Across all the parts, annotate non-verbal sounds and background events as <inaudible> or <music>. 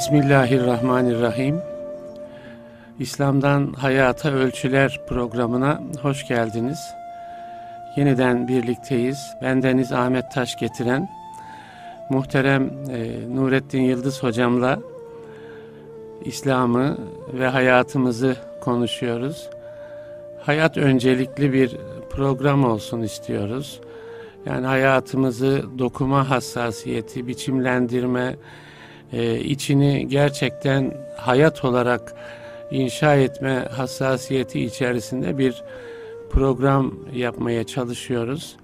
Bismillahirrahmanirrahim. İslam'dan Hayata Ölçüler programına hoş geldiniz. Yeniden birlikteyiz. Bendeniz Ahmet Taş getiren muhterem e, Nurettin Yıldız hocamla İslam'ı ve hayatımızı konuşuyoruz. Hayat öncelikli bir program olsun istiyoruz. Yani hayatımızı dokuma hassasiyeti, biçimlendirme, e, içini gerçekten hayat olarak inşa etme hassasiyeti içerisinde bir program yapmaya çalışıyoruz.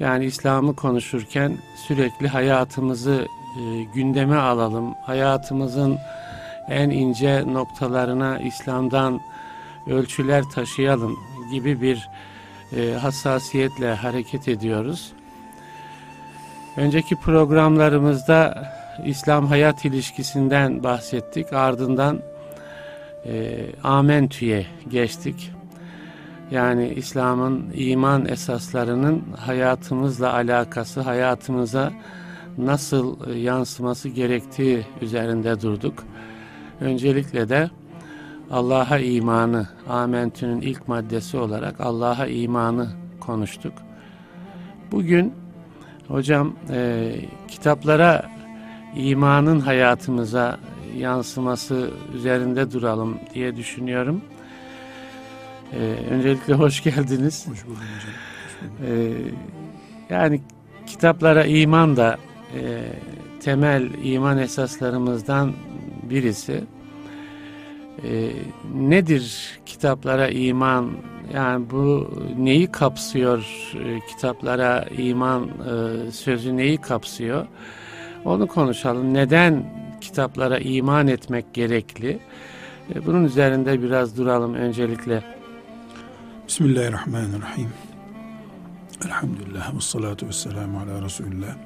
Yani İslam'ı konuşurken sürekli hayatımızı e, gündeme alalım. Hayatımızın en ince noktalarına İslam'dan ölçüler taşıyalım gibi bir e, hassasiyetle hareket ediyoruz. Önceki programlarımızda İslam hayat ilişkisinden bahsettik. Ardından e, Amentü'ye geçtik. Yani İslam'ın iman esaslarının hayatımızla alakası, hayatımıza nasıl yansıması gerektiği üzerinde durduk. Öncelikle de Allah'a imanı, Amentü'nün ilk maddesi olarak Allah'a imanı konuştuk. Bugün hocam e, kitaplara imanın hayatımıza yansıması üzerinde duralım diye düşünüyorum. Ee, öncelikle hoş geldiniz. Hoş bulduk hocam. Ee, yani kitaplara iman da e, temel iman esaslarımızdan birisi. Ee, nedir kitaplara iman? Yani bu neyi kapsıyor? E, kitaplara iman e, sözü neyi kapsıyor? Onu konuşalım. Neden kitaplara iman etmek gerekli? E, bunun üzerinde biraz duralım öncelikle. Bismillahirrahmanirrahim. Elhamdülillah ve salatu ve selamu ala Resulullah.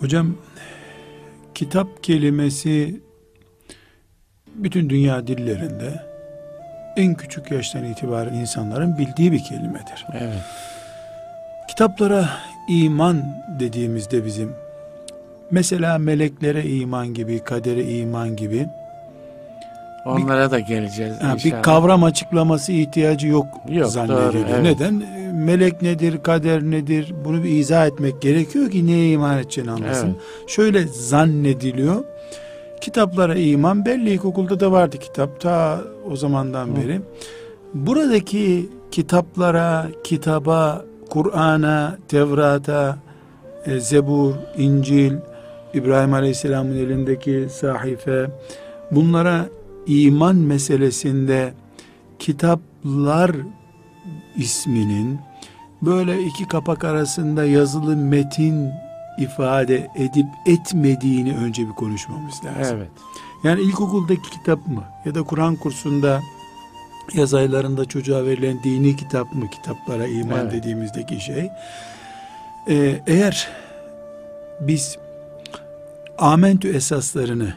Hocam kitap kelimesi bütün dünya dillerinde en küçük yaştan itibaren insanların bildiği bir kelimedir. Evet. Kitaplara iman dediğimizde bizim mesela meleklere iman gibi, kadere iman gibi Onlara da geleceğiz Ha, inşallah. bir kavram açıklaması ihtiyacı yok, Yok, zannediliyor. doğru, evet. Neden? Melek nedir, kader nedir? Bunu bir izah etmek gerekiyor ki neye iman edeceğini anlasın. Evet. Şöyle zannediliyor. Kitaplara iman belli ilkokulda da vardı kitap ta o zamandan Hı. beri. Buradaki kitaplara, kitaba, Kur'an'a, Tevrat'a, e, Zebur, İncil, İbrahim Aleyhisselam'ın elindeki sahife bunlara iman meselesinde kitaplar isminin böyle iki kapak arasında yazılı metin ifade edip etmediğini önce bir konuşmamız lazım. Evet. Yani ilkokuldaki kitap mı ya da Kur'an kursunda yaz aylarında çocuğa verilen dini kitap mı kitaplara iman Evet. dediğimizdeki şey. Ee, eğer biz amentü esaslarını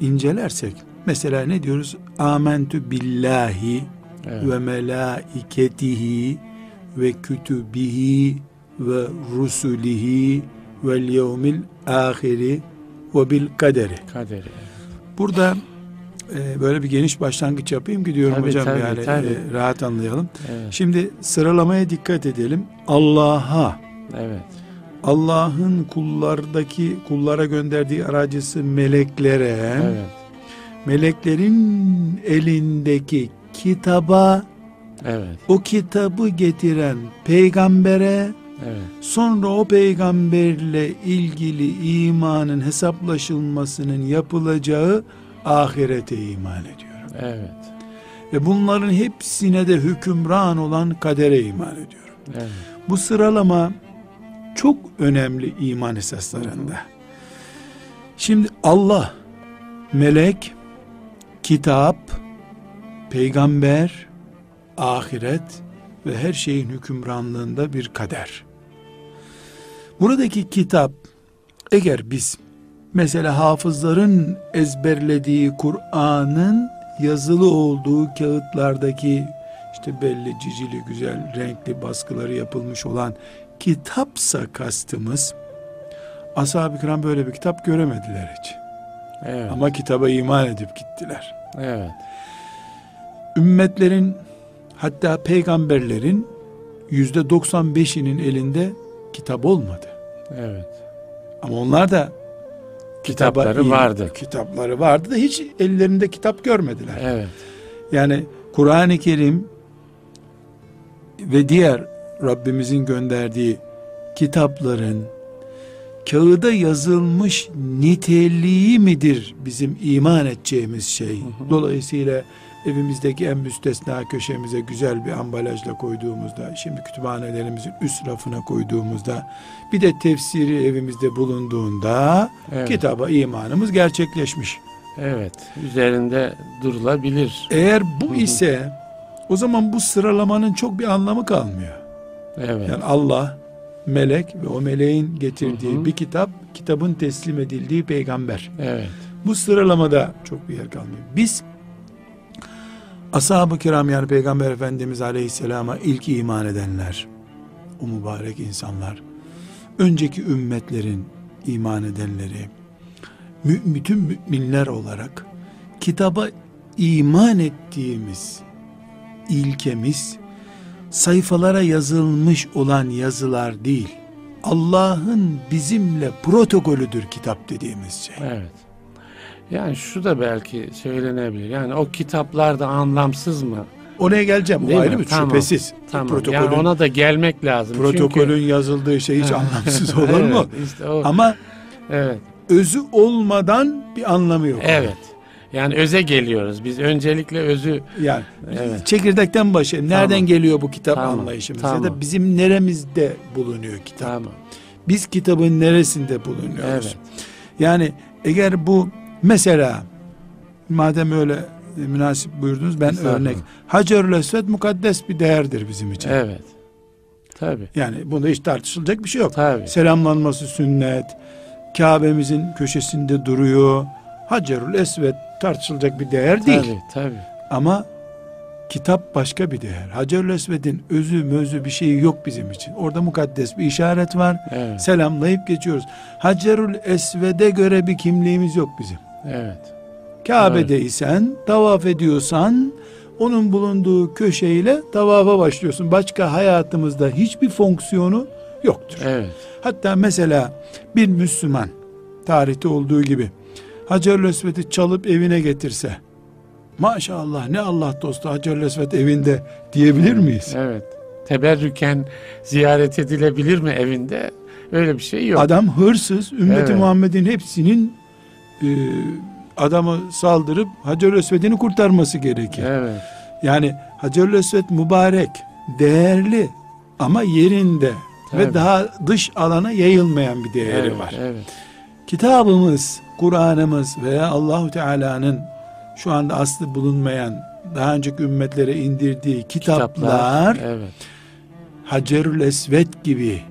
incelersek mesela ne diyoruz? Amentü billahi Evet. ve melaiketihi ve kütübihi ve rusulihi vel yevmil ahiri ve bil kaderi. Kaderi. Burada e, böyle bir geniş başlangıç yapayım ki diyorum Tabii, hocam tabii, yani tabii. e, rahat anlayalım. Evet. Şimdi sıralamaya dikkat edelim. Allah'a Evet. Allah'ın kullardaki kullara gönderdiği aracısı meleklere Evet. meleklerin elindeki kitaba Evet. o kitabı getiren peygambere Evet. sonra o peygamberle ilgili imanın hesaplaşılmasının yapılacağı ahirete iman ediyorum. Evet. Ve bunların hepsine de hükümran olan kadere iman ediyorum. Evet. Bu sıralama çok önemli iman esaslarında. Şimdi Allah, melek, kitap, peygamber, ahiret ve her şeyin hükümranlığında bir kader. Buradaki kitap eğer biz mesela hafızların ezberlediği Kur'an'ın yazılı olduğu kağıtlardaki işte belli cicili güzel renkli baskıları yapılmış olan kitapsa kastımız ashab-ı kiram böyle bir kitap göremediler hiç. Evet. Ama kitaba iman edip gittiler. Evet. Ümmetlerin hatta peygamberlerin yüzde 95'inin elinde kitap olmadı. Evet. Ama onlar da Kitapları iman- vardı. Kitapları vardı da hiç ellerinde kitap görmediler. Evet. Yani Kur'an-ı Kerim ve diğer Rabbimizin gönderdiği kitapların kağıda yazılmış niteliği midir bizim iman edeceğimiz şey? Dolayısıyla evimizdeki en müstesna köşemize güzel bir ambalajla koyduğumuzda, şimdi kütüphanelerimizin üst rafına koyduğumuzda, bir de tefsiri evimizde bulunduğunda Evet. kitaba imanımız gerçekleşmiş. Evet. Üzerinde durulabilir. Eğer bu ise o zaman bu sıralamanın çok bir anlamı kalmıyor. Evet. Yani Allah, melek ve o meleğin getirdiği Hı hı. bir kitap, kitabın teslim edildiği peygamber. Evet. Bu sıralamada çok bir yer kalmıyor. Biz ashab-ı kiram yani peygamber efendimiz aleyhisselama ilk iman edenler, o mübarek insanlar, önceki ümmetlerin iman edenleri, mü- bütün müminler olarak kitaba iman ettiğimiz ilkemiz sayfalara yazılmış olan yazılar değil. Allah'ın bizimle protokolüdür kitap dediğimiz şey. Evet. Yani şu da belki söylenebilir. Yani o kitaplar da anlamsız mı? Oraya geleceğim. O Değil ayrı mi? bir Tamam. şüphesiz. Tamam. Protokolün, Yani ona da gelmek lazım. protokolün yazıldığı şey hiç Çünkü... anlamsız <laughs> olur mu? Evet, işte o. Ama Evet. özü olmadan bir anlamı yok. Evet. Yani öze geliyoruz. Biz öncelikle özü Yani Evet. çekirdekten başlayalım. Nereden Tamam. geliyor bu kitap Tamam. anlayışımız? Ya Tamam. da bizim neremizde bulunuyor kitap? tamam. Biz kitabın neresinde bulunuyoruz? Evet. Yani eğer bu mesela madem öyle münasip buyurdunuz ben Estağfurullah. örnek. Hacerül Esved mukaddes bir değerdir bizim için. Evet. Tabii. Yani bunda hiç tartışılacak bir şey yok. Tabii. Selamlanması sünnet. Kabe'mizin köşesinde duruyor. Hacerül Esved tartışılacak bir değer değil. Tabii. Tabii. Ama kitap başka bir değer. Hacerül Esved'in özü mözü bir şeyi yok bizim için. Orada mukaddes bir işaret var. Evet. Selamlayıp geçiyoruz. Hacerül Esved'e göre bir kimliğimiz yok bizim. Evet. Kabe'deysen, tavaf ediyorsan onun bulunduğu köşeyle tavafa başlıyorsun. Başka hayatımızda hiçbir fonksiyonu yoktur. Evet. Hatta mesela bir Müslüman tarihte olduğu gibi Hacerül Esved'i çalıp evine getirse maşallah ne Allah dostu Hacerül Esved evinde diyebilir miyiz? Evet. Teberrüken ziyaret edilebilir mi evinde? Öyle bir şey yok. Adam hırsız, ümmeti Evet. Muhammed'in hepsinin e, adamı saldırıp Hacerül Esved'ini kurtarması gerekir. Evet. Yani Hacerül Esved mübarek, değerli ama yerinde ve Tabii. daha dış alana yayılmayan bir değeri evet, var. Evet. Kitabımız, Kur'an'ımız veya Allahu Teala'nın şu anda aslı bulunmayan daha önceki ümmetlere indirdiği kitaplar, Evet. Hacerül Esved gibi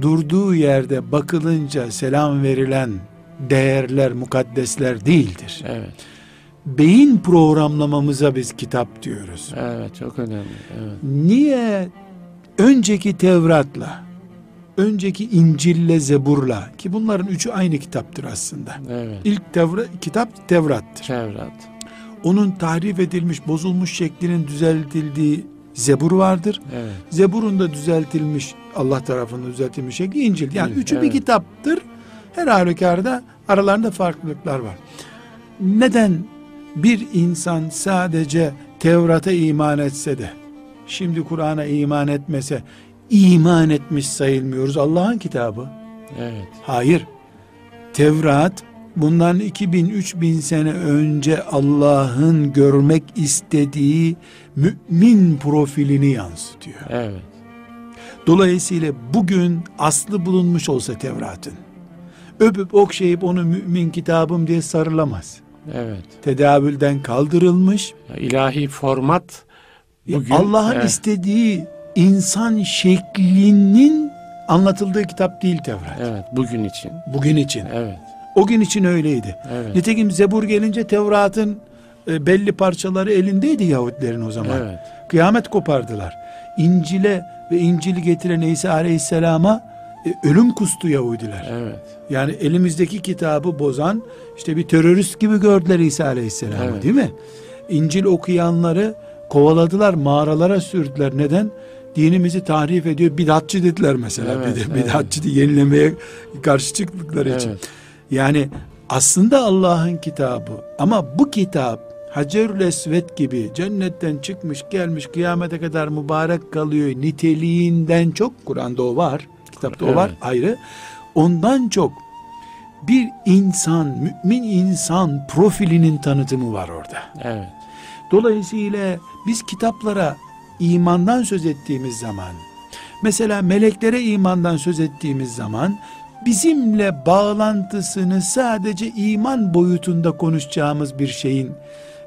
durduğu yerde bakılınca selam verilen değerler, mukaddesler değildir. Evet. Beyin programlamamıza biz kitap diyoruz. Evet. Çok önemli. Evet. Niye önceki Tevrat'la, önceki İncil'le, Zebur'la ki bunların üçü aynı kitaptır aslında. Evet. İlk Tevra, kitap Tevrat'tır. Tevrat. Onun tahrif edilmiş, bozulmuş şeklinin düzeltildiği Zebur vardır. Evet. Zebur'un da düzeltilmiş, Allah tarafından düzeltilmiş şekli İncil. Yani Evet, üçü bir evet. kitaptır. Her halükarda aralarında farklılıklar var. Neden bir insan sadece Tevrat'a iman etse de, şimdi Kur'an'a iman etmese, iman etmiş sayılmıyoruz Allah'ın kitabı? Evet. Hayır. Tevrat bundan 2000-3000 sene önce Allah'ın görmek istediği mümin profilini yansıtıyor. Evet. Dolayısıyla bugün aslı bulunmuş olsa Tevrat'ın öpüp okşayıp onu mümin kitabım diye sarılamaz. Evet. Tedavülden kaldırılmış. İlahi format bugün Allah'ın evet, istediği insan şeklinin anlatıldığı kitap değil Tevrat. Evet. Bugün için. Bugün için. Evet. O gün için öyleydi. Evet. Nitekim Zebur gelince Tevrat'ın e, belli parçaları elindeydi Yahudilerin o zaman. Evet. Kıyamet kopardılar. İncil'e ve İncil'i getiren İsa Aleyhisselam'a e, ölüm kustu Yahudiler. Evet. Yani elimizdeki kitabı bozan işte bir terörist gibi gördüler İsa Aleyhisselam'ı Evet. değil mi? İncil okuyanları kovaladılar, mağaralara sürdüler. Neden? Dinimizi tahrif ediyor. Bidatçı dediler mesela. Evet, Bir de evet. Bidatçı diye yenilemeye karşı çıktıkları için. Evet. Yani aslında Allah'ın kitabı ama bu kitap Hacerül Esvet gibi cennetten çıkmış gelmiş kıyamete kadar mübarek kalıyor niteliğinden çok Kur'an'da o var. Kitapta o var Evet. ayrı. Ondan çok bir insan, mümin insan profilinin tanıtımı var orada. Evet. Dolayısıyla biz kitaplara imandan söz ettiğimiz zaman, mesela meleklere imandan söz ettiğimiz zaman, bizimle bağlantısını sadece iman boyutunda konuşacağımız bir şeyin,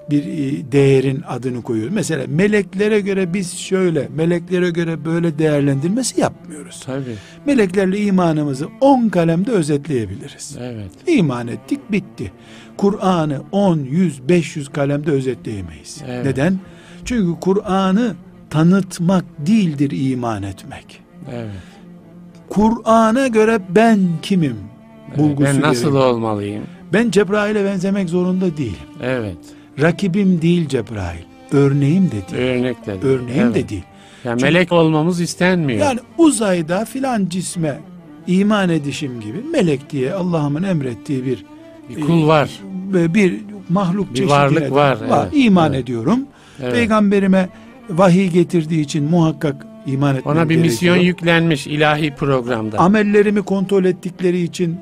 bir e, değerin adını koyuyoruz. Mesela meleklere göre biz şöyle, meleklere göre böyle değerlendirmesi yapmıyoruz. Tabii. Meleklerle imanımızı 10 kalemde özetleyebiliriz. Evet. İman ettik bitti. Kur'an'ı 10, 100, 500 kalemde özetleyemeyiz. Evet. Neden? Çünkü Kur'an'ı tanıtmak değildir iman etmek. Evet. Kur'an'a göre ben kimim? Evet. Bulgusu Ben nasıl gerekiyor. olmalıyım? Ben Cebrail'e benzemek zorunda değilim. Evet. Rakibim değil Cebrail. Örneğim de değil. Örnek de. Örneğim evet. de değil. Yani Çünkü- melek olmamız istenmiyor. Yani uzayda filan cisme iman edişim gibi melek diye Allah'ımın emrettiği bir bir kul var. ve bir mahluk Bir varlık de var, evet, iman evet. ediyorum. Evet. Peygamberime vahiy getirdiği için muhakkak iman etmem Ona bir gerekiyor. misyon yüklenmiş ilahi programda. Amellerimi kontrol ettikleri için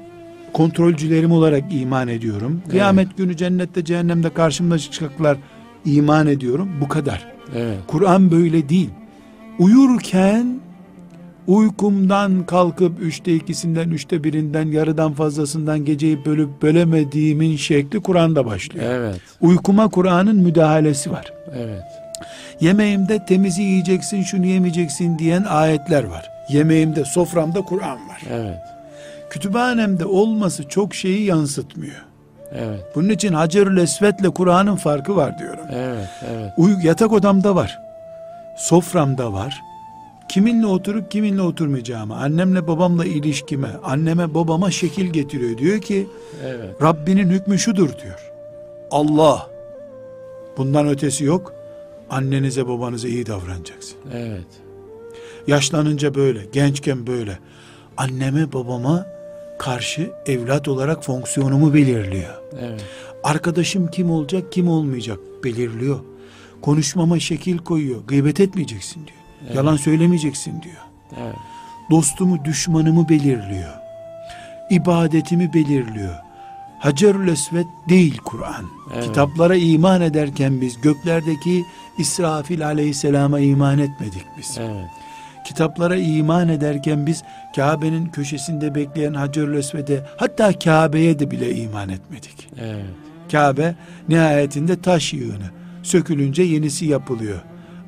kontrolcülerim olarak iman ediyorum. Kıyamet günü cennette cehennemde karşımda çıkacaklar iman ediyorum. Bu kadar. Evet. Kur'an böyle değil. Uyurken uykumdan kalkıp üçte ikisinden, üçte birinden, yarıdan fazlasından geceyi bölüp bölemediğimin şekli Kur'an'da başlıyor. Evet. Uykuma Kur'an'ın müdahalesi var. Evet. Yemeğimde temizi yiyeceksin, şunu yemeyeceksin diyen ayetler var. Yemeğimde, soframda Kur'an var. Evet. Kütüphanemde olması çok şeyi yansıtmıyor. Evet. Bunun için Hacerül Esved'le Kur'an'ın farkı var diyorum. Evet. Evet. Uy yatak odamda var. Soframda var. Kiminle oturup kiminle oturmayacağımı, annemle babamla ilişkime, anneme babama şekil getiriyor. Diyor ki Evet. Rabbinin hükmü şudur diyor. Allah. Bundan ötesi yok. Annenize babanıza iyi davranacaksın. Evet. Yaşlanınca böyle, gençken böyle. Anneme babama karşı evlat olarak fonksiyonumu belirliyor. Evet. Arkadaşım kim olacak, kim olmayacak belirliyor. Konuşmama şekil koyuyor. Gıybet etmeyeceksin diyor. Evet. Yalan söylemeyeceksin diyor. Evet. Dostumu, düşmanımı belirliyor. İbadetimi belirliyor. Hacerül Esved değil Kur'an. Evet. Kitaplara iman ederken biz göklerdeki İsrafil aleyhisselama iman etmedik biz. Evet. Kitaplara iman ederken biz Kabe'nin köşesinde bekleyen Hacerül Esved'e hatta Kabe'ye de bile iman etmedik. Evet. Kabe nihayetinde taş yığını. Sökülünce yenisi yapılıyor.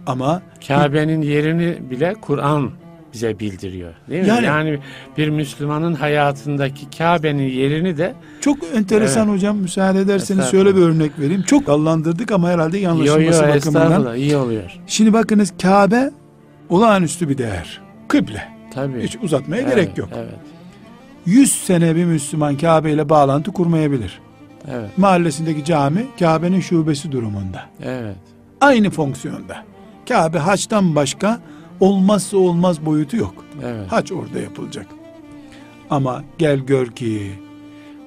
Ama Kabe'nin yerini bile Kur'an bize bildiriyor. Değil mi? Yani- Yani, bir Müslümanın hayatındaki Kabe'nin yerini de çok enteresan hocam müsaade ederseniz şöyle bir örnek vereyim. Çok dallandırdık ama herhalde yo yo yanlışılması bakımından. iyi oluyor. Şimdi bakınız Kabe olağanüstü bir değer. Kıble. Tabii. Hiç uzatmaya Evet, gerek yok. Evet. 100 sene bir Müslüman Kabe ile bağlantı kurmayabilir. Evet. Mahallesindeki cami Kabe'nin şubesi durumunda. Evet. Aynı fonksiyonda. Kabe haçtan başka olmazsa olmaz boyutu yok. Evet. Hac orada yapılacak. Ama gel gör ki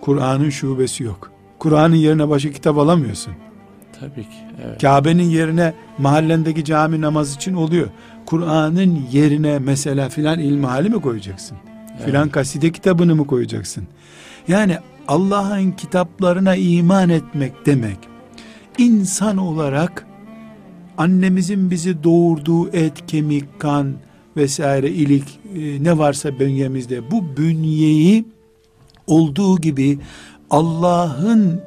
Kur'an'ın şubesi yok. Kur'an'ın yerine başka kitap alamıyorsun. Tabii ki. Evet. Kabe'nin yerine mahallendeki cami namaz için oluyor. Kur'an'ın yerine mesela filan ilmihali mi koyacaksın? Filan kaside kitabını mı koyacaksın? Yani Allah'ın kitaplarına iman etmek demek insan olarak annemizin bizi doğurduğu et, kemik, kan vesaire ilik e, ne varsa bünyemizde bu bünyeyi olduğu gibi Allah'ın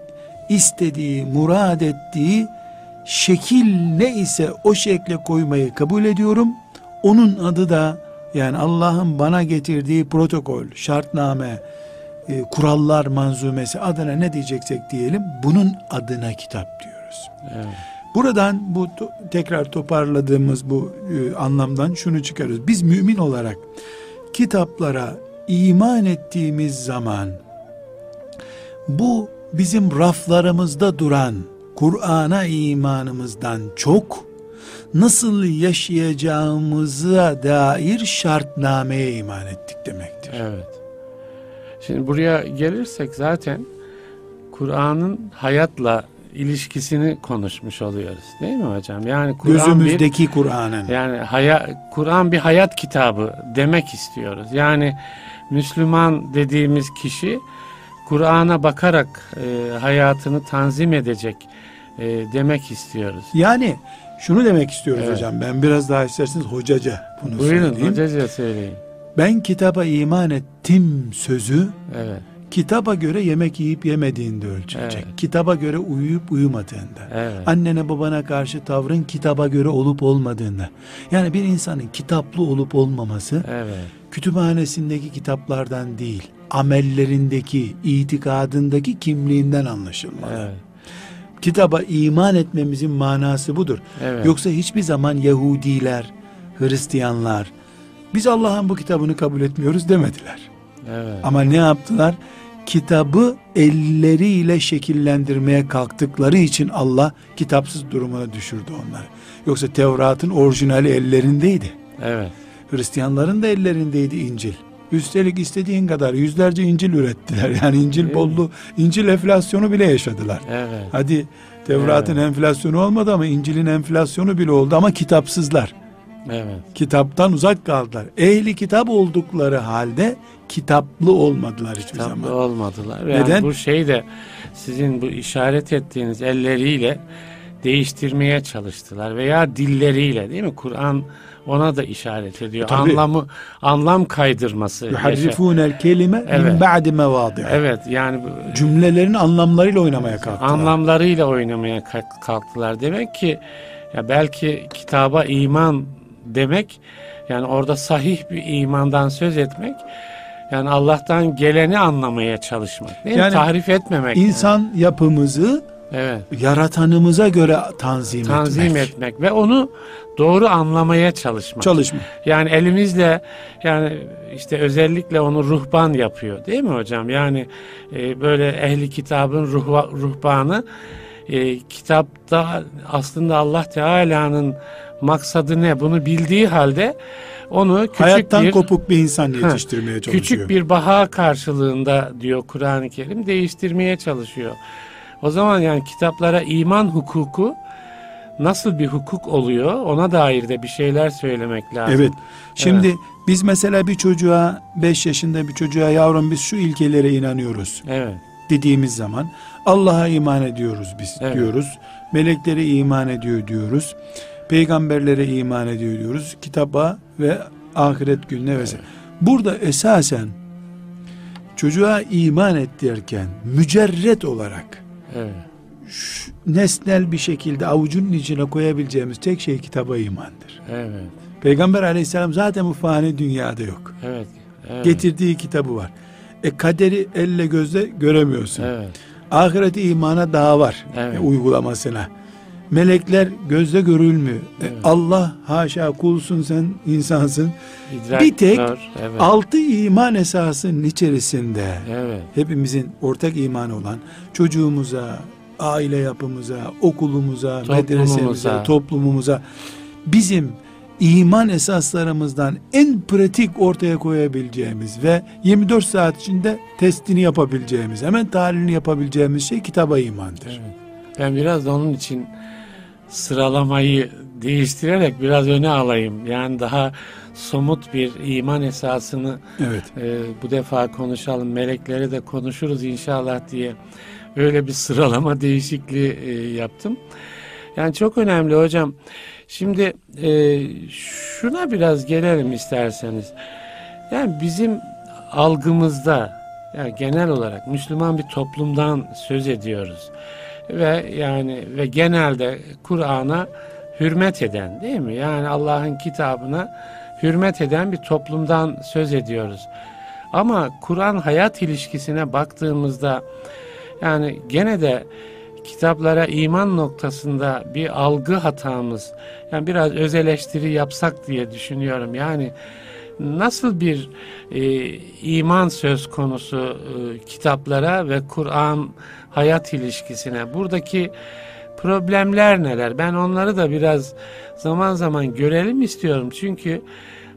istediği, murad ettiği şekil ne ise o şekle koymayı kabul ediyorum. Onun adı da yani Allah'ın bana getirdiği protokol, şartname, e, kurallar manzumesi adına ne diyeceksek diyelim bunun adına kitap diyoruz. Evet. Buradan bu tekrar toparladığımız bu e, anlamdan şunu çıkarıyoruz. Biz mümin olarak kitaplara iman ettiğimiz zaman bu bizim raflarımızda duran Kur'an'a imanımızdan çok nasıl yaşayacağımıza dair şartnameye iman ettik demektir. Evet. Şimdi buraya gelirsek zaten Kur'an'ın hayatla ilişkisini konuşmuş oluyoruz. Değil mi hocam? Yani Kur'an gözümüzdeki Kur'an'ın yani haya, Kur'an bir hayat kitabı demek istiyoruz. Yani Müslüman dediğimiz kişi Kur'an'a bakarak e, hayatını tanzim edecek e, demek istiyoruz. Yani şunu demek istiyoruz Evet. hocam. Ben biraz daha isterseniz hocaca bunu Buyurun söyleyeyim. hocaca söyleyin. Ben kitaba iman ettim sözü Evet, kitaba göre yemek yiyip yemediğinde ölçülecek. Evet. Kitaba göre uyuyup uyumadığında. evet, Annene babana karşı tavrın kitaba göre olup olmadığında. Yani bir insanın kitaplı olup olmaması evet, kütüphanesindeki kitaplardan değil, amellerindeki, itikadındaki kimliğinden anlaşılmalı. evet, Kitaba iman etmemizin manası budur. evet. Yoksa hiçbir zaman Yahudiler, Hristiyanlar biz Allah'ın bu kitabını kabul etmiyoruz demediler. Evet. Ama ne yaptılar? Kitabı elleriyle şekillendirmeye kalktıkları için Allah kitapsız durumuna düşürdü onları. Yoksa Tevrat'ın orijinali ellerindeydi. evet. Hristiyanların da ellerindeydi İncil. Üstelik istediğin kadar yüzlerce İncil ürettiler. <laughs> Yani İncil bollu, İncil enflasyonu bile yaşadılar. Evet, Hadi Tevrat'ın enflasyonu olmadı ama İncil'in enflasyonu bile oldu ama kitapsızlar. evet. Kitaptan uzak kaldılar. Ehli kitap oldukları halde kitaplı olmadılar hiçbir Kitaplı zaman. olmadılar. Neden? Yani bu şey de sizin bu işaret ettiğiniz elleriyle değiştirmeye çalıştılar veya dilleriyle değil mi? Kur'an ona da işaret ediyor. Tabii. Anlamı anlam kaydırması. Yuharrifunel kelime min Evet. ba'di mevadi'i. Evet yani Cümlelerin anlamlarıyla oynamaya kalktılar. anlamlarıyla oynamaya kalk- kalktılar. Demek ki ya belki kitaba iman demek yani orada sahih bir imandan söz etmek yani Allah'tan geleni anlamaya çalışmak. Değil mi? Yani Tahrif etmemek. yani. İnsan yapımızı Evet. yaratanımıza göre tanzim, Tanzim etmek. etmek ve onu doğru anlamaya çalışmak. Çalışma. Yani elimizle yani işte özellikle onu ruhban yapıyor değil mi hocam? Yani e, böyle ehli kitabın ruhva, ruhbanı e, kitapta aslında Allah Teala'nın maksadı ne bunu bildiği halde onu küçük Hayattan bir kopuk bir insan yetiştirmeye çalışıyor. küçük bir baha karşılığında diyor Kur'an-ı Kerim değiştirmeye çalışıyor. O zaman yani kitaplara iman hukuku nasıl bir hukuk oluyor ona dair de bir şeyler söylemek lazım. Evet. Şimdi biz mesela bir çocuğa 5 yaşında bir çocuğa yavrum biz şu ilkelere inanıyoruz Evet. dediğimiz zaman Allah'a iman ediyoruz biz Evet. diyoruz. Meleklere iman ediyor diyoruz. Peygamberlere iman ediyor diyoruz. Kitaba ve ahiret gününe vesaire. Burada esasen çocuğa iman et derken mücerret olarak Evet. şu nesnel bir şekilde avucunun içine koyabileceğimiz tek şey kitaba imandır. Evet. Peygamber aleyhisselam zaten bu fani dünyada yok. Evet. Evet. Getirdiği kitabı var. E kaderi elle gözle göremiyorsun. Evet. Ahireti imana daha var Evet. e, uygulamasına. Melekler gözle görülmüyor. E, Evet. Allah haşa kulsun sen insansın. İdrak Bir tek zor. Evet. Altı iman esasının içerisinde Evet. hepimizin ortak imanı olan çocuğumuza, aile yapımıza, okulumuza, Toplumumuza. medresemize, toplumumuza bizim iman esaslarımızdan en pratik ortaya koyabileceğimiz ve 24 saat içinde testini yapabileceğimiz, hemen tahlilini yapabileceğimiz şey kitaba imandır. Evet. Ben biraz da onun için sıralamayı değiştirerek biraz öne alayım. Yani daha somut bir iman esasını Evet. e, bu defa konuşalım. Melekleri de konuşuruz inşallah diye öyle bir sıralama <laughs> değişikliği e, yaptım. Yani çok önemli hocam. Şimdi e, şuna biraz gelelim isterseniz. Yani bizim algımızda yani genel olarak Müslüman bir toplumdan söz ediyoruz. Ve yani ve genelde Kur'an'a hürmet eden değil mi? Yani Allah'ın kitabına hürmet eden bir toplumdan söz ediyoruz. Ama Kur'an hayat ilişkisine baktığımızda yani gene de kitaplara iman noktasında bir algı hatamız yani biraz öz eleştiri yapsak diye düşünüyorum. Yani nasıl bir e, iman söz konusu e, kitaplara ve Kur'an hayat ilişkisine? Buradaki problemler neler? Ben onları da biraz zaman zaman görelim istiyorum. Çünkü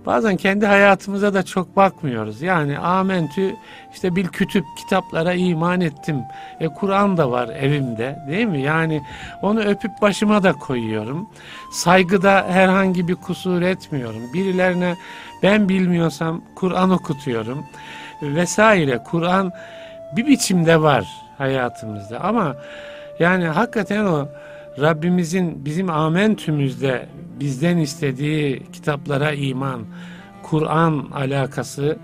bazen kendi hayatımıza da çok bakmıyoruz. Yani amentü işte bil kütüp kitaplara iman ettim. E Kur'an da var evimde değil mi? Yani onu öpüp başıma da koyuyorum. Saygıda herhangi bir kusur etmiyorum. Birilerine ben bilmiyorsam Kur'an okutuyorum vesaire. Kur'an bir biçimde var hayatımızda ama yani hakikaten o Rabbimizin bizim amentümüzde bizden istediği kitaplara iman, Kur'an alakası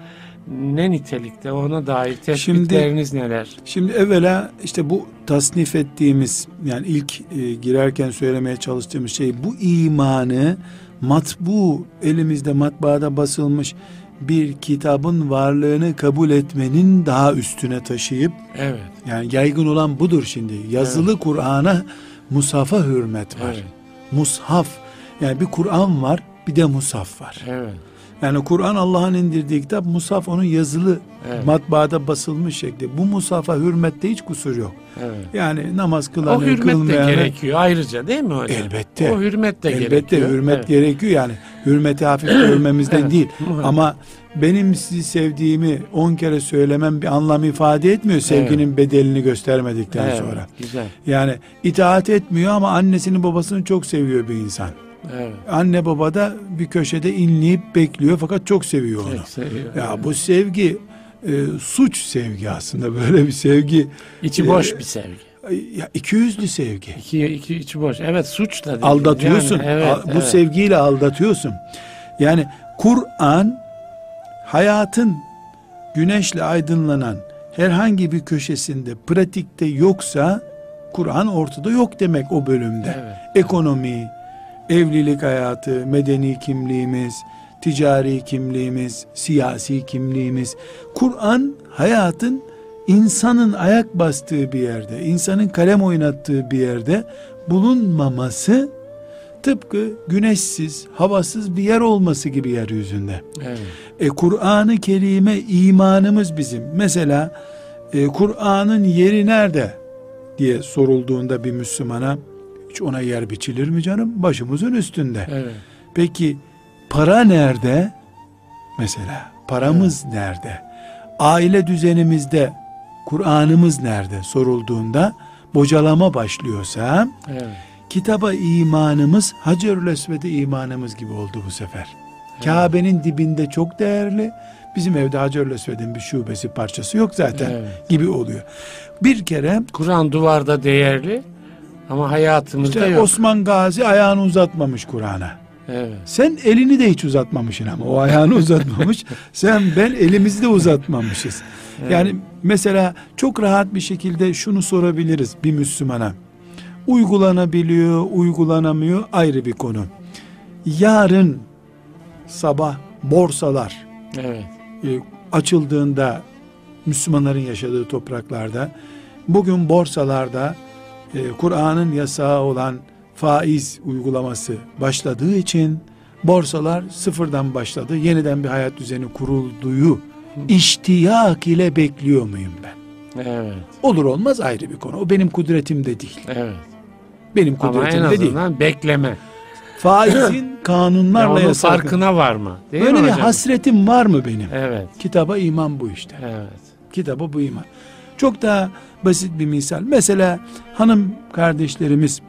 ne nitelikte ona dair tespitleriniz şimdi, neler? Şimdi evvela işte bu tasnif ettiğimiz yani ilk e, girerken söylemeye çalıştığımız şey bu imanı matbu elimizde matbaada basılmış bir kitabın varlığını kabul etmenin daha üstüne taşıyıp evet. yani yaygın olan budur şimdi. Yazılı evet. Kur'an'a musafa hürmet var. Evet. Mushaf yani bir Kur'an var bir de musaf var. Evet. Yani Kur'an Allah'ın indirdiği kitap, Musaf onun yazılı Evet. matbaada basılmış şekli. Bu Musaf'a hürmette hiç kusur yok. Evet. Yani namaz O kılanı, hürmet de gerekiyor ayrıca değil mi hocam? Elbette. O hürmet de elbette gerekiyor. hürmet Evet. gerekiyor yani. Hürmeti hafif <coughs> görmemizden Evet. değil. Ama benim sizi sevdiğimi on kere söylemem bir anlam ifade etmiyor sevginin bedelini göstermedikten Evet, sonra. Güzel. Yani itaat etmiyor ama annesini babasını çok seviyor bir insan. Evet. Anne baba da bir köşede inleyip bekliyor fakat çok seviyor onu. Çok seviyor. Ya bu sevgi e, suç sevgi aslında <laughs> böyle bir sevgi. İçi e, boş bir sevgi. Ya iki yüzlü sevgi. İki, iki içi boş. Evet suç da değil. Aldatıyorsun. Yani, evet, bu evet. sevgiyle aldatıyorsun. Yani Kur'an hayatın güneşle aydınlanan herhangi bir köşesinde pratikte yoksa Kur'an ortada yok demek o bölümde. Evet. Ekonomi, evlilik hayatı, medeni kimliğimiz, ticari kimliğimiz, siyasi kimliğimiz. Kur'an hayatın insanın ayak bastığı bir yerde, insanın kalem oynattığı bir yerde bulunmaması tıpkı güneşsiz, havasız bir yer olması gibi yeryüzünde. Evet. E Kur'an-ı Kerim'e imanımız bizim. Mesela e, Kur'an'ın yeri nerede diye sorulduğunda bir Müslümana hiç ona yer biçilir mi canım? Başımızın üstünde. Evet. Peki para nerede? Mesela paramız nerede? Aile düzenimizde Kur'an'ımız nerede sorulduğunda bocalama başlıyorsa Evet. kitaba imanımız Hacerül Esved'e imanımız gibi oldu bu sefer. Kabe'nin dibinde çok değerli. Bizim evde Hacerül Esved'in bir şubesi parçası yok zaten Evet. gibi oluyor. Bir kere Kur'an duvarda değerli ama hayatımızda işte yok. Osman Gazi ayağını uzatmamış Kur'an'a. Evet. Sen elini de hiç uzatmamışsın ama o ayağını <laughs> uzatmamış. Sen ben elimizi de uzatmamışız. Yani mesela çok rahat bir şekilde şunu sorabiliriz bir Müslümana. Uygulanabiliyor, uygulanamıyor ayrı bir konu. Yarın sabah borsalar Evet. e, açıldığında Müslümanların yaşadığı topraklarda bugün borsalarda e, Kur'an'ın yasağı olan faiz uygulaması başladığı için borsalar sıfırdan başladı. Yeniden bir hayat düzeni kurulduğu iştiyak ile bekliyor muyum ben? Evet. Olur olmaz ayrı bir konu. O benim kudretimde değil. Evet. Benim Ama en kudretimde değil. bekleme. Faizin <laughs> Ya kanunlarla onun yasak. farkına varma. Değil Böyle mi bir hocam? hasretim var mı benim? Evet. Kitaba iman bu işte. Evet. Kitaba bu iman. Çok daha basit bir misal. Mesela hanım kardeşlerimiz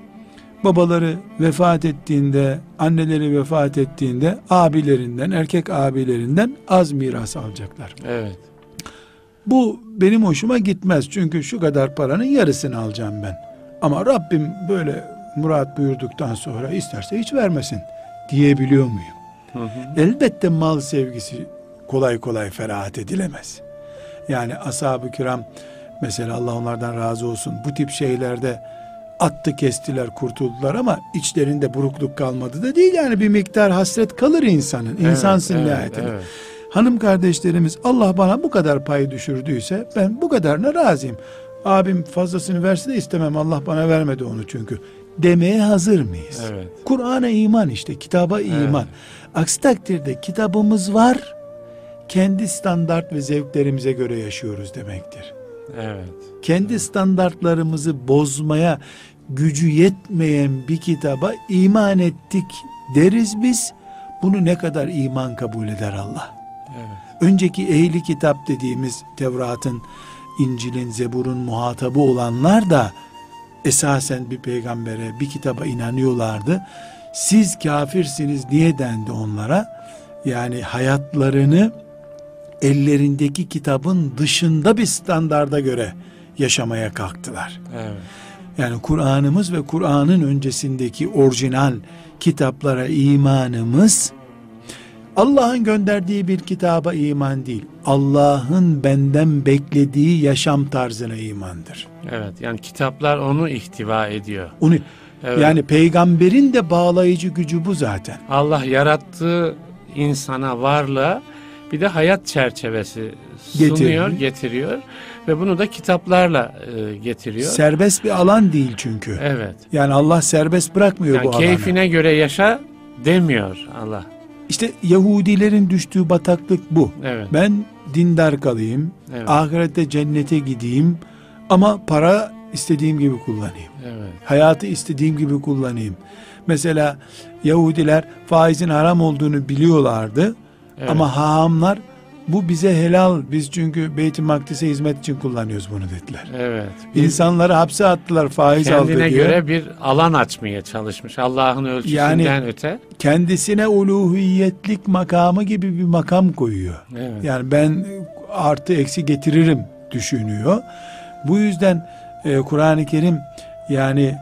babaları vefat ettiğinde, anneleri vefat ettiğinde abilerinden, erkek abilerinden az miras alacaklar. Evet. Bu benim hoşuma gitmez. Çünkü şu kadar paranın yarısını alacağım ben. Ama Rabbim böyle murat buyurduktan sonra isterse hiç vermesin diyebiliyor muyum? Hı hı. Elbette mal sevgisi kolay kolay ferahat edilemez. Yani ashab-ı kiram mesela Allah onlardan razı olsun bu tip şeylerde attı kestiler kurtuldular ama içlerinde burukluk kalmadı da değil yani bir miktar hasret kalır insanın. İnsansın evet, nihayetinde. Evet. Hanım kardeşlerimiz Allah bana bu kadar pay düşürdüyse ben bu kadarına razıyım. Abim fazlasını verse de istemem Allah bana vermedi onu çünkü demeye hazır mıyız? Evet. Kur'an'a iman işte, kitaba iman. Evet. Aksi takdirde kitabımız var, kendi standart ve zevklerimize göre yaşıyoruz demektir. Evet. Kendi standartlarımızı bozmaya gücü yetmeyen bir kitaba iman ettik deriz biz. Bunu ne kadar iman kabul eder Allah? Evet. Önceki ehli kitap dediğimiz Tevrat'ın, İncil'in, Zebur'un muhatabı olanlar da esasen bir peygambere, bir kitaba inanıyorlardı. Siz kafirsiniz niye dendi onlara? Yani hayatlarını ellerindeki kitabın dışında bir standarda göre yaşamaya kalktılar. Evet. Yani Kur'an'ımız ve Kur'an'ın öncesindeki orijinal kitaplara imanımız Allah'ın gönderdiği bir kitaba iman değil. Allah'ın benden beklediği yaşam tarzına imandır. Evet. Yani kitaplar onu ihtiva ediyor. Onu Evet. yani peygamberin de bağlayıcı gücü bu zaten. Allah yarattığı insana varlığa bir de hayat çerçevesi sunuyor, Getiriyor. getiriyor ve bunu da kitaplarla e, getiriyor. Serbest bir alan değil çünkü. evet. Yani Allah serbest bırakmıyor Yani bu alanı. keyfine göre yaşa demiyor Allah. İşte Yahudilerin düştüğü bataklık bu. Evet. Ben dindar kalayım, Evet. ahirette cennete gideyim ama para istediğim gibi kullanayım. Evet. Hayatı istediğim gibi kullanayım. Mesela Yahudiler faizin haram olduğunu biliyorlardı Evet. ama hahamlar bu bize helal biz çünkü Beyt-i Makdis'e hizmet için kullanıyoruz bunu dediler. Evet. İnsanları hapse attılar faiz aldı kendine diye. göre bir alan açmaya çalışmış. Allah'ın ölçüsünden Yani- öte. Kendisine uluhiyetlik makamı gibi bir makam koyuyor. Evet. Yani ben artı eksi getiririm düşünüyor. Bu yüzden e, Kur'an-ı Kerim yani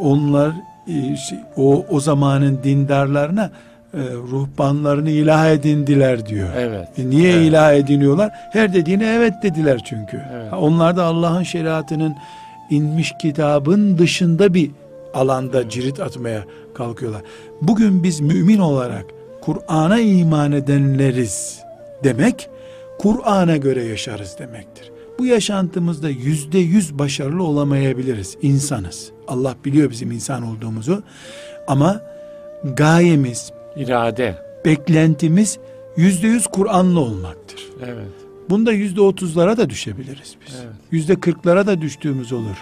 onlar e, şey, o o zamanın dindarlarına e, ruhbanlarını ilah edindiler diyor. Evet. E, Niye Evet. ilah ediniyorlar? Her dediğine evet dediler çünkü. Evet. Onlar da Allah'ın şeriatının inmiş kitabın dışında bir alanda cirit atmaya kalkıyorlar. Bugün biz mümin olarak Kur'an'a iman edenleriz demek, Kur'an'a göre yaşarız demektir. Bu yaşantımızda yüzde yüz başarılı olamayabiliriz. İnsanız. Allah biliyor bizim insan olduğumuzu. Ama gayemiz, İrade. beklentimiz yüzde yüz Kur'anlı olmaktır. Evet. Bunda yüzde otuzlara da düşebiliriz biz. Evet. Yüzde kırklara da düştüğümüz olur.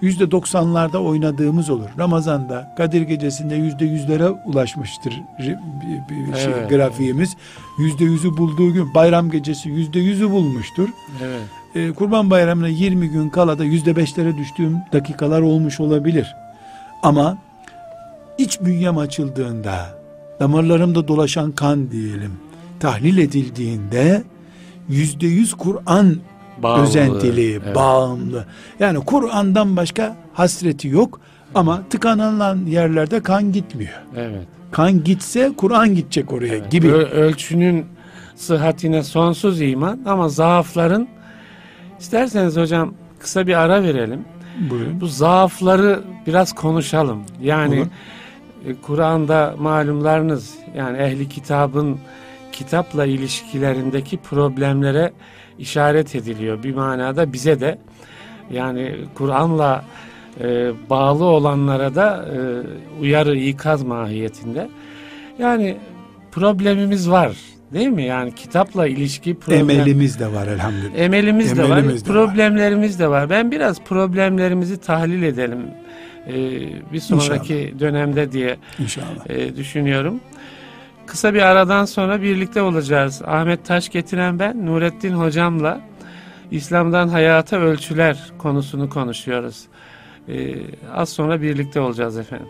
Yüzde doksanlarda oynadığımız olur. Ramazan'da Kadir Gecesi'nde yüzde yüzlere ulaşmıştır şey, Evet. grafiğimiz. Yüzde yüzü bulduğu gün bayram gecesi yüzde yüzü bulmuştur. Evet. Ee, Kurban Bayramı'na 20 gün kala da yüzde beşlere düştüğüm dakikalar olmuş olabilir. Ama iç bünyem açıldığında, damarlarımda dolaşan kan diyelim, tahlil edildiğinde yüzde yüz Kur'an özentiliği, Evet. bağımlı. Yani Kur'an'dan başka hasreti yok ama tıkanılan yerlerde kan gitmiyor. Evet. Kan gitse Kur'an gidecek oraya Evet. gibi. Ö- ölçünün sıhhatine sonsuz iman ama zaafların isterseniz hocam kısa bir ara verelim. Buyurun. Bu zaafları biraz konuşalım. Yani Olur. E, Kur'an'da malumlarınız yani ehli kitabın kitapla ilişkilerindeki problemlere işaret ediliyor. Bir manada bize de yani Kur'an'la e, bağlı olanlara da e, uyarı ikaz mahiyetinde. Yani problemimiz var değil mi? Yani kitapla ilişki problem. Emelimiz de var elhamdülillah. Emelimiz de var, Emelimiz de var. problemlerimiz de var. Ben biraz problemlerimizi tahlil edelim bir sonraki dönemde diye İnşallah. e, düşünüyorum. Kısa bir aradan sonra birlikte olacağız. Ahmet Taş getiren ben, Nurettin hocamla İslam'dan hayata ölçüler konusunu konuşuyoruz. E, az sonra birlikte olacağız efendim.